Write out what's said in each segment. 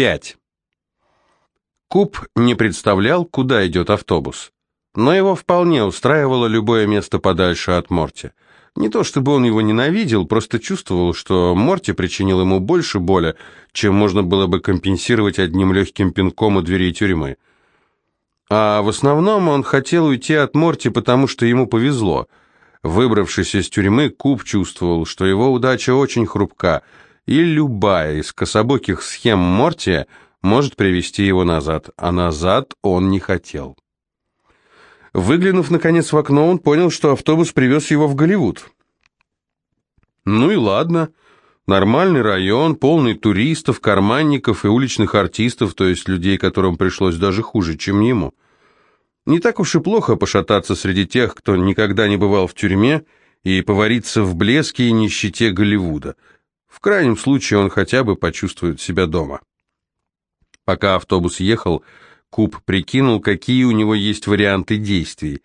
5. Куб не представлял, куда идет автобус, но его вполне устраивало любое место подальше от Морти. Не то чтобы он его ненавидел, просто чувствовал, что Морти причинил ему больше боли, чем можно было бы компенсировать одним легким пинком у дверей тюрьмы. А в основном он хотел уйти от Морти, потому что ему повезло. Выбравшись из тюрьмы, Куб чувствовал, что его удача очень хрупка – и любая из кособоких схем Морти может привести его назад, а назад он не хотел. Выглянув, наконец, в окно, он понял, что автобус привез его в Голливуд. Ну и ладно. Нормальный район, полный туристов, карманников и уличных артистов, то есть людей, которым пришлось даже хуже, чем ему. Не так уж и плохо пошататься среди тех, кто никогда не бывал в тюрьме, и повариться в блеске и нищете Голливуда – в крайнем случае он хотя бы почувствует себя дома. Пока автобус ехал, Куб прикинул, какие у него есть варианты действий.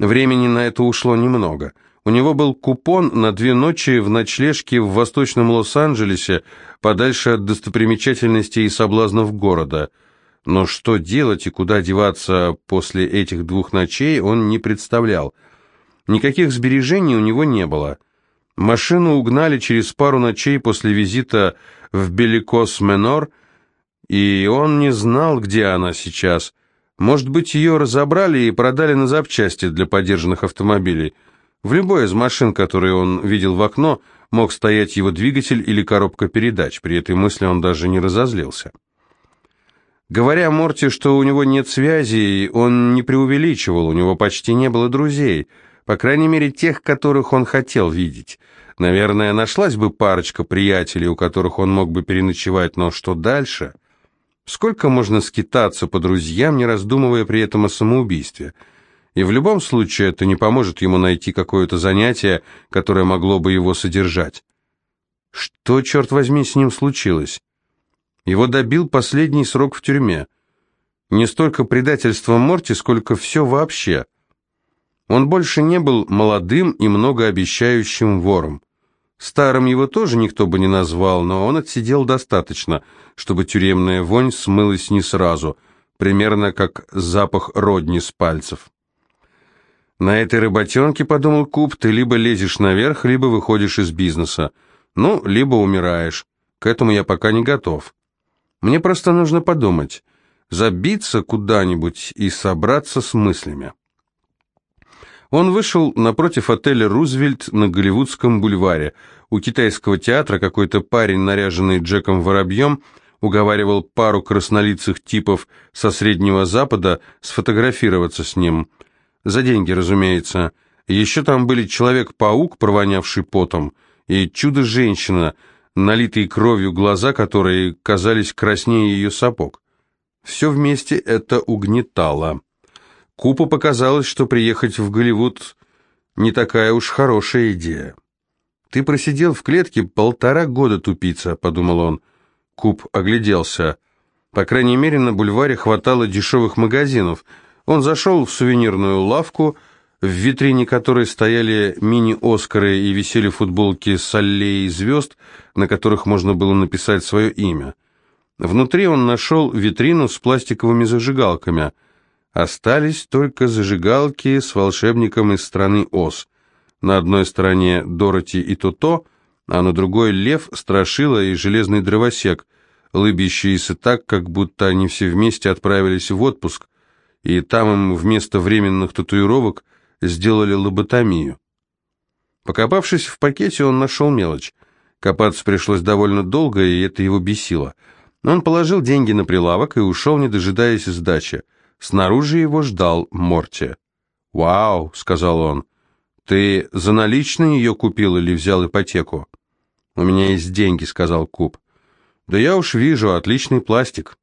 Времени на это ушло немного. У него был купон на две ночи в ночлежке в восточном Лос-Анджелесе, подальше от достопримечательностей и соблазнов города. Но что делать и куда деваться после этих двух ночей он не представлял. Никаких сбережений у него не было. Машину угнали через пару ночей после визита в Беликос-Менор, и он не знал, где она сейчас. Может быть, ее разобрали и продали на запчасти для подержанных автомобилей. В любой из машин, которые он видел в окно, мог стоять его двигатель или коробка передач. При этой мысли он даже не разозлился. Говоря Морти, что у него нет связей, он не преувеличивал, у него почти не было друзей – по крайней мере, тех, которых он хотел видеть. Наверное, нашлась бы парочка приятелей, у которых он мог бы переночевать, но что дальше? Сколько можно скитаться по друзьям, не раздумывая при этом о самоубийстве? И в любом случае это не поможет ему найти какое-то занятие, которое могло бы его содержать. Что, черт возьми, с ним случилось? Его добил последний срок в тюрьме. Не столько предательство Морти, сколько все вообще – он больше не был молодым и многообещающим вором. Старым его тоже никто бы не назвал, но он отсидел достаточно, чтобы тюремная вонь смылась не сразу, примерно как запах родни с пальцев. На этой работенке, подумал Куб, ты либо лезешь наверх, либо выходишь из бизнеса. Ну, либо умираешь. К этому я пока не готов. Мне просто нужно подумать, забиться куда-нибудь и собраться с мыслями. Он вышел напротив отеля «Рузвельт» на Голливудском бульваре. У китайского театра какой-то парень, наряженный Джеком Воробьем, уговаривал пару краснолицых типов со Среднего Запада сфотографироваться с ним. За деньги, разумеется. Еще там были Человек-паук, провонявший потом, и Чудо-женщина, налитые кровью глаза, которые казались краснее ее сапог. Все вместе это угнетало. Купу показалось, что приехать в Голливуд не такая уж хорошая идея. «Ты просидел в клетке полтора года, тупица», — подумал он. Куб огляделся. По крайней мере, на бульваре хватало дешевых магазинов. Он зашел в сувенирную лавку, в витрине которой стояли мини-Оскары и висели футболки с аллеей звезд, на которых можно было написать свое имя. Внутри он нашел витрину с пластиковыми зажигалками — Остались только зажигалки с волшебником из страны Оз. На одной стороне Дороти и Тото, а на другой Лев, Страшила и Железный Дровосек, лыбящиеся так, как будто они все вместе отправились в отпуск, и там им вместо временных татуировок сделали лоботомию. Покопавшись в пакете, он нашел мелочь. Копаться пришлось довольно долго, и это его бесило. Он положил деньги на прилавок и ушел, не дожидаясь сдачи. Снаружи его ждал Морти. «Вау», — сказал он, — «ты за наличные ее купил или взял ипотеку?» «У меня есть деньги», — сказал Куб. «Да я уж вижу, отличный пластик».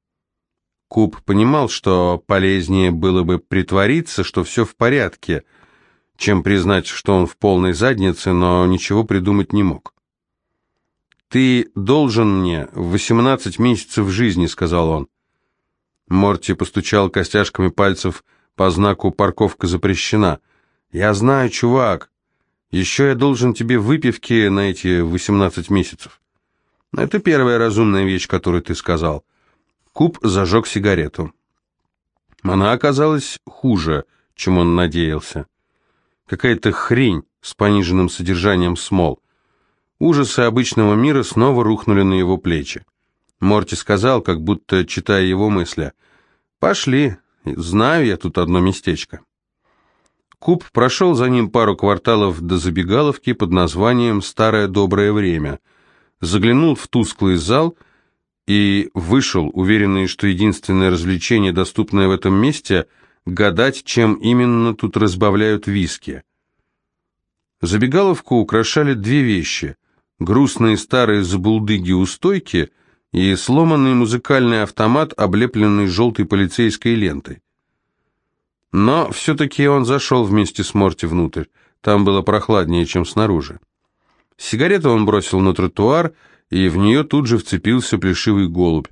Куб понимал, что полезнее было бы притвориться, что все в порядке, чем признать, что он в полной заднице, но ничего придумать не мог. «Ты должен мне 18 месяцев жизни», — сказал он. Морти постучал костяшками пальцев по знаку «Парковка запрещена». «Я знаю, чувак. Еще я должен тебе выпивки на эти 18 месяцев». «Это первая разумная вещь, которую ты сказал. Куб зажег сигарету. Она оказалась хуже, чем он надеялся. Какая-то хрень с пониженным содержанием смол. Ужасы обычного мира снова рухнули на его плечи. Морти сказал, как будто читая его мысли, «Пошли, знаю я тут одно местечко». Куб прошел за ним пару кварталов до забегаловки под названием «Старое доброе время», заглянул в тусклый зал и вышел, уверенный, что единственное развлечение, доступное в этом месте, гадать, чем именно тут разбавляют виски. Забегаловку украшали две вещи – грустные старые забулдыги у стойки и сломанный музыкальный автомат, облепленный желтой полицейской лентой. Но все-таки он зашел вместе с Морти внутрь. Там было прохладнее, чем снаружи. Сигарету он бросил на тротуар, и в нее тут же вцепился плешивый голубь.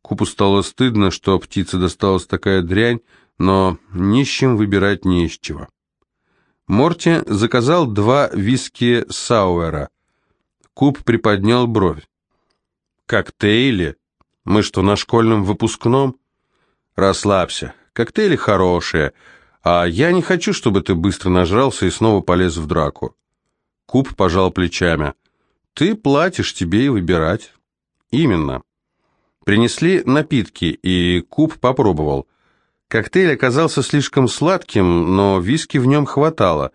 Купу стало стыдно, что птице досталась такая дрянь, но ни с чем выбирать не из чего. Морти заказал два виски Сауэра. Куб приподнял бровь. «Коктейли? Мы что, на школьном выпускном?» «Расслабься. Коктейли хорошие, а я не хочу, чтобы ты быстро нажрался и снова полез в драку. Куб пожал плечами. Ты платишь, тебе и выбирать. Именно. Принесли напитки, и Куб попробовал. Коктейль оказался слишком сладким, но виски в нем хватало.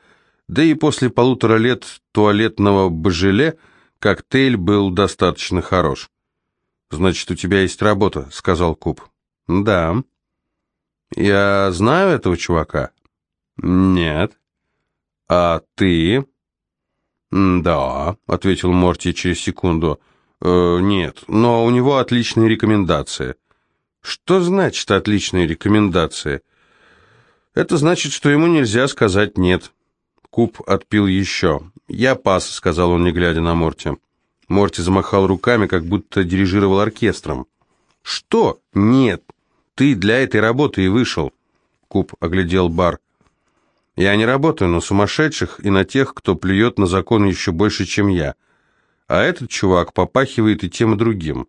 Да и после полутора лет туалетного божеле коктейль был достаточно хорош. «Значит, у тебя есть работа», — сказал Куб. «Да». Я знаю этого чувака? Нет. А ты? Да, ответил Морти через секунду. Э, нет, но у него отличные рекомендации. Что значит отличные рекомендации? Это значит, что ему нельзя сказать нет. Куб отпил еще. «Я пас», — сказал он, не глядя на Морти. Морти замахал руками, как будто дирижировал оркестром. «Что? Нет. Ты для этой работы и вышел. Куб оглядел бар. Я не работаю на сумасшедших и на тех, кто плюет на закон еще больше, чем я. А этот чувак попахивает и тем, и другим.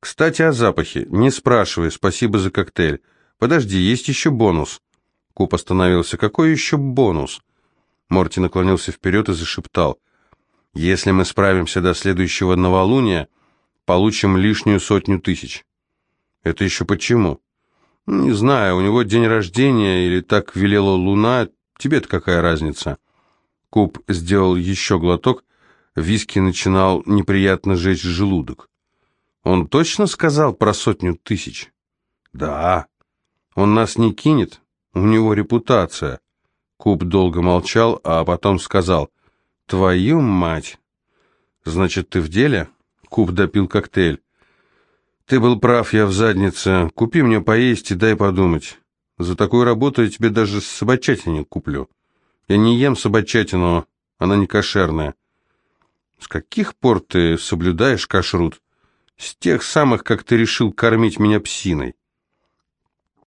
Кстати, о запахе. Не спрашивай, спасибо за коктейль. Подожди, есть еще бонус. Куб остановился. Какой еще бонус? Морти наклонился вперед и зашептал. Если мы справимся до следующего новолуния, получим лишнюю сотню тысяч. Это еще почему? Не знаю, у него день рождения или так велела луна, тебе-то какая разница? Куб сделал еще глоток, виски начинал неприятно жечь желудок. Он точно сказал про сотню тысяч? Да. Он нас не кинет, у него репутация. Куб долго молчал, а потом сказал, «Твою мать!» «Значит, ты в деле?» Куб допил коктейль. «Ты был прав, я в заднице. Купи мне поесть и дай подумать. За такую работу я тебе даже собачатину куплю. Я не ем собачатину, она не кошерная». «С каких пор ты соблюдаешь кашрут?» «С тех самых, как ты решил кормить меня псиной».